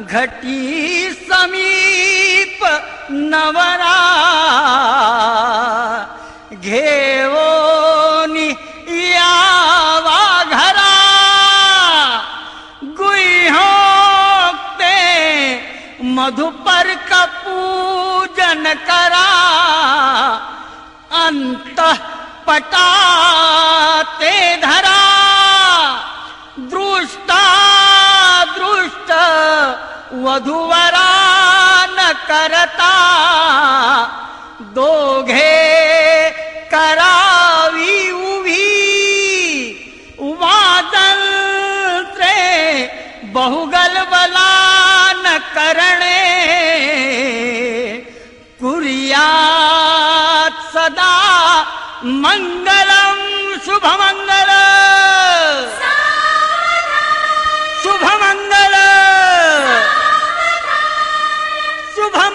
घटी समीप नवरा। घेवोनी यावा घरा। गुहोक्ते मधुपर का पूजन करा। अंत पटाते वधुवरा न करता। दोघे करावी उभी। वादंत्रे बहुगल बलान करणे। कुर्यात् सदा मङ्गलम् शुभमङ्गल শোভা